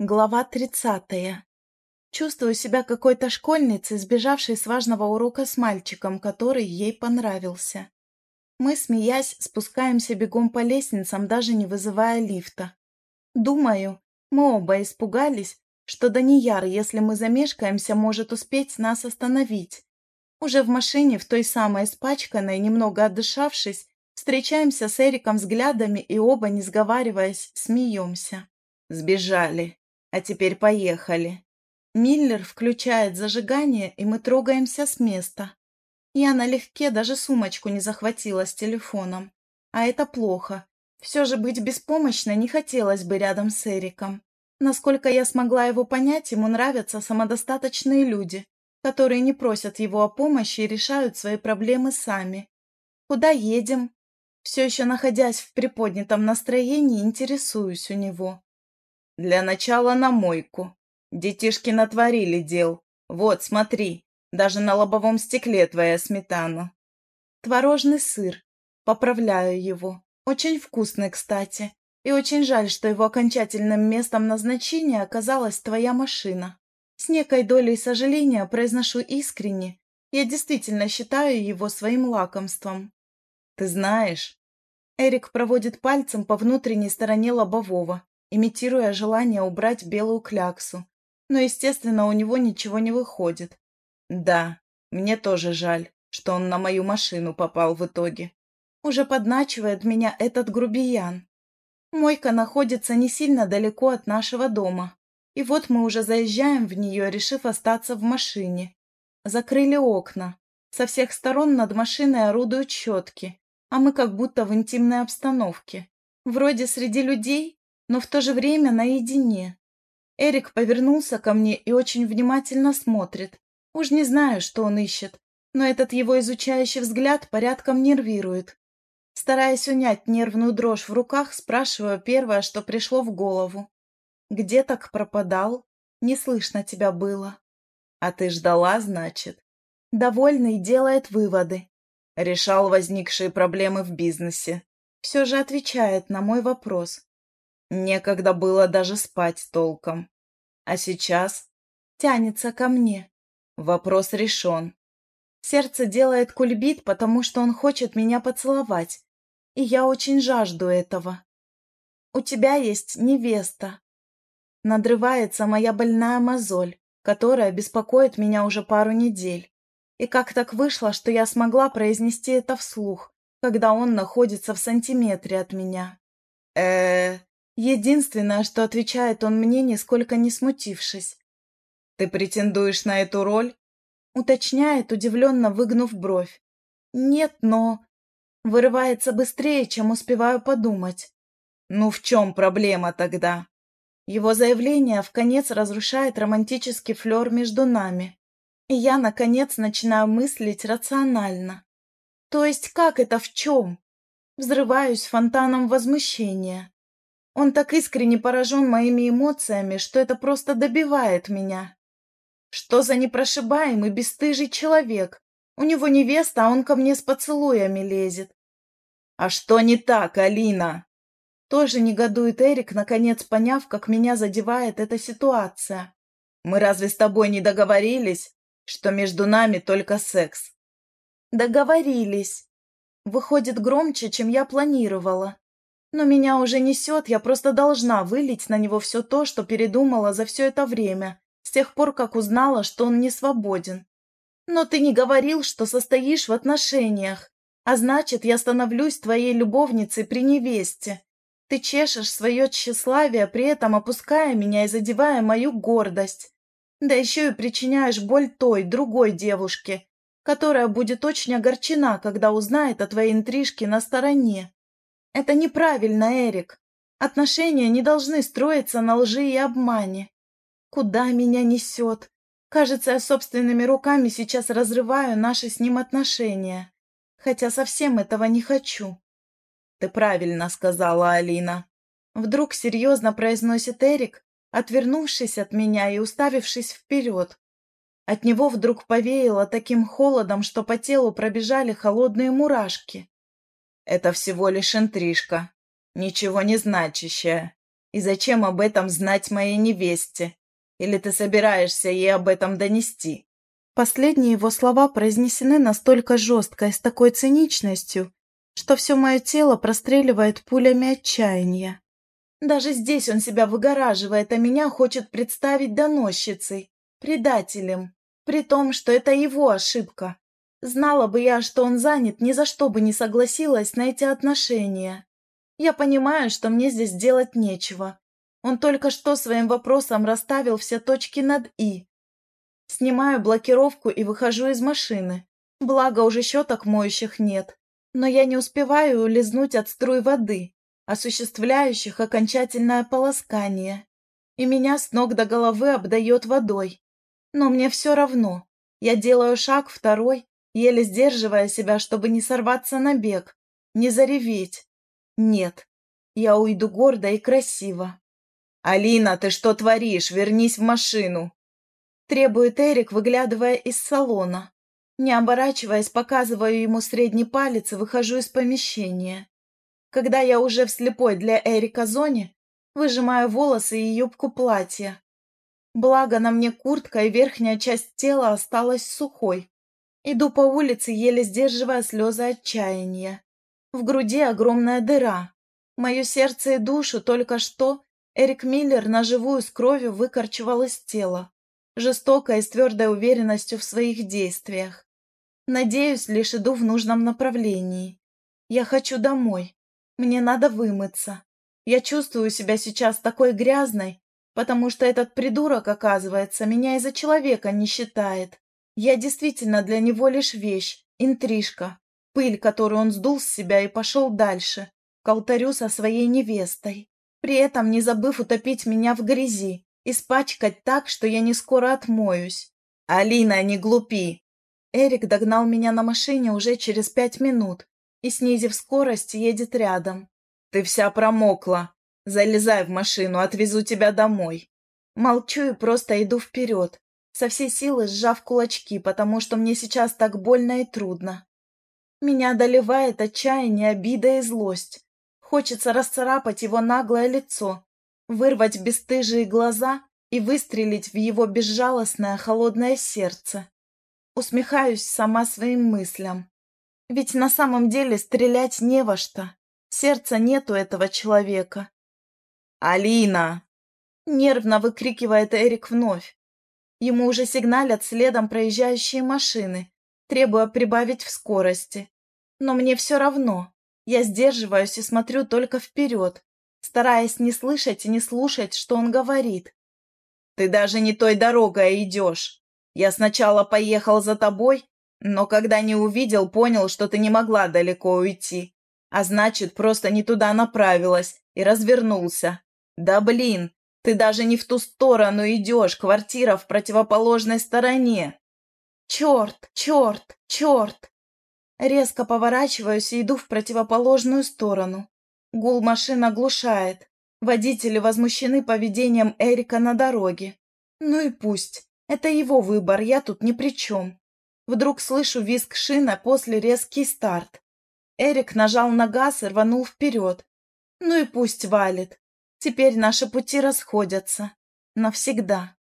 Глава тридцатая. Чувствую себя какой-то школьницей, сбежавшей с важного урока с мальчиком, который ей понравился. Мы, смеясь, спускаемся бегом по лестницам, даже не вызывая лифта. Думаю, мы оба испугались, что Данияр, если мы замешкаемся, может успеть нас остановить. Уже в машине, в той самой испачканной, немного отдышавшись, встречаемся с Эриком взглядами и оба, не сговариваясь, смеемся. Сбежали. А теперь поехали. Миллер включает зажигание, и мы трогаемся с места. Я налегке даже сумочку не захватила с телефоном. А это плохо. Все же быть беспомощной не хотелось бы рядом с Эриком. Насколько я смогла его понять, ему нравятся самодостаточные люди, которые не просят его о помощи и решают свои проблемы сами. Куда едем? Все еще находясь в приподнятом настроении, интересуюсь у него. Для начала на мойку. Детишки натворили дел. Вот, смотри, даже на лобовом стекле твоя сметана. Творожный сыр. Поправляю его. Очень вкусный, кстати. И очень жаль, что его окончательным местом назначения оказалась твоя машина. С некой долей сожаления произношу искренне. Я действительно считаю его своим лакомством. Ты знаешь... Эрик проводит пальцем по внутренней стороне лобового, имитируя желание убрать белую кляксу. Но, естественно, у него ничего не выходит. Да, мне тоже жаль, что он на мою машину попал в итоге. Уже подначивает меня этот грубиян. Мойка находится не сильно далеко от нашего дома. И вот мы уже заезжаем в нее, решив остаться в машине. Закрыли окна. Со всех сторон над машиной орудуют щетки, а мы как будто в интимной обстановке. Вроде среди людей, но в то же время наедине. Эрик повернулся ко мне и очень внимательно смотрит. Уж не знаю, что он ищет, но этот его изучающий взгляд порядком нервирует. Стараясь унять нервную дрожь в руках, спрашиваю первое, что пришло в голову. «Где так пропадал? Не слышно тебя было». «А ты ждала, значит?» Довольный делает выводы. Решал возникшие проблемы в бизнесе. Все же отвечает на мой вопрос. Некогда было даже спать толком. А сейчас тянется ко мне. Вопрос решен. Сердце делает кульбит, потому что он хочет меня поцеловать. И я очень жажду этого. У тебя есть невеста. Надрывается моя больная мозоль, которая беспокоит меня уже пару недель. И как так вышло, что я смогла произнести это вслух, когда он находится в сантиметре от меня? э, Единственное, что отвечает он мне, нисколько не смутившись. «Ты претендуешь на эту роль?» Уточняет, удивленно выгнув бровь. «Нет, но...» Вырывается быстрее, чем успеваю подумать. «Ну в чем проблема тогда?» Его заявление в конец разрушает романтический флер между нами. И я, наконец, начинаю мыслить рационально. То есть как это в чем? Взрываюсь фонтаном возмущения. Он так искренне поражен моими эмоциями, что это просто добивает меня. Что за непрошибаемый, бесстыжий человек? У него невеста, а он ко мне с поцелуями лезет. А что не так, Алина? Тоже негодует Эрик, наконец поняв, как меня задевает эта ситуация. Мы разве с тобой не договорились, что между нами только секс? Договорились. Выходит громче, чем я планировала. Но меня уже несет, я просто должна вылить на него все то, что передумала за все это время, с тех пор, как узнала, что он не свободен. Но ты не говорил, что состоишь в отношениях, а значит, я становлюсь твоей любовницей при невесте. Ты чешешь свое тщеславие, при этом опуская меня и задевая мою гордость. Да еще и причиняешь боль той, другой девушке, которая будет очень огорчена, когда узнает о твоей интрижке на стороне. Это неправильно, Эрик. Отношения не должны строиться на лжи и обмане. Куда меня несет? Кажется, я собственными руками сейчас разрываю наши с ним отношения. Хотя совсем этого не хочу. Ты правильно сказала, Алина. Вдруг серьезно произносит Эрик, отвернувшись от меня и уставившись вперед. От него вдруг повеяло таким холодом, что по телу пробежали холодные мурашки. Это всего лишь интрижка, ничего не значащая. И зачем об этом знать моей невесте? Или ты собираешься ей об этом донести?» Последние его слова произнесены настолько жестко и с такой циничностью, что все мое тело простреливает пулями отчаяния. Даже здесь он себя выгораживает, а меня хочет представить доносчицей, предателем, при том, что это его ошибка. Знала бы я, что он занят, ни за что бы не согласилась на эти отношения. Я понимаю, что мне здесь делать нечего. Он только что своим вопросом расставил все точки над «и». Снимаю блокировку и выхожу из машины. Благо, уже щеток моющих нет. Но я не успеваю улизнуть от струй воды, осуществляющих окончательное полоскание. И меня с ног до головы обдает водой. Но мне все равно. Я делаю шаг второй, еле сдерживая себя, чтобы не сорваться на бег, не зареветь. Нет, я уйду гордо и красиво. «Алина, ты что творишь? Вернись в машину!» Требует Эрик, выглядывая из салона. Не оборачиваясь, показываю ему средний палец и выхожу из помещения. Когда я уже в слепой для Эрика зоне, выжимаю волосы и юбку платья. Благо на мне куртка и верхняя часть тела осталась сухой. Иду по улице, еле сдерживая слезы отчаяния. В груди огромная дыра. Мое сердце и душу только что Эрик Миллер на живую с кровью выкорчевал из тела, жестоко и с твердой уверенностью в своих действиях. Надеюсь, лишь иду в нужном направлении. Я хочу домой. Мне надо вымыться. Я чувствую себя сейчас такой грязной, потому что этот придурок, оказывается, меня из-за человека не считает. Я действительно для него лишь вещь, интрижка, пыль, которую он сдул с себя и пошел дальше, к алтарю со своей невестой, при этом не забыв утопить меня в грязи, испачкать так, что я не скоро отмоюсь. «Алина, не глупи!» Эрик догнал меня на машине уже через пять минут и, снизив скорость, едет рядом. «Ты вся промокла. Залезай в машину, отвезу тебя домой». Молчу и просто иду вперед, со всей силы сжав кулачки, потому что мне сейчас так больно и трудно. Меня одолевает отчаяние, обида и злость. Хочется расцарапать его наглое лицо, вырвать бесстыжие глаза и выстрелить в его безжалостное холодное сердце. Усмехаюсь сама своим мыслям. Ведь на самом деле стрелять не во что. Сердца нету этого человека. «Алина!» Нервно выкрикивает Эрик вновь. Ему уже сигналят следом проезжающие машины, требуя прибавить в скорости. Но мне все равно. Я сдерживаюсь и смотрю только вперед, стараясь не слышать и не слушать, что он говорит. «Ты даже не той дорогой идешь. Я сначала поехал за тобой, но когда не увидел, понял, что ты не могла далеко уйти. А значит, просто не туда направилась и развернулся. Да блин, ты даже не в ту сторону идешь, квартира в противоположной стороне. Черт, черт, черт. Резко поворачиваюсь и иду в противоположную сторону. Гул машин оглушает. Водители возмущены поведением Эрика на дороге. Ну и пусть. Это его выбор, я тут ни при чем. Вдруг слышу визг шина после резкий старт. Эрик нажал на газ и рванул вперед. Ну и пусть валит. Теперь наши пути расходятся. Навсегда.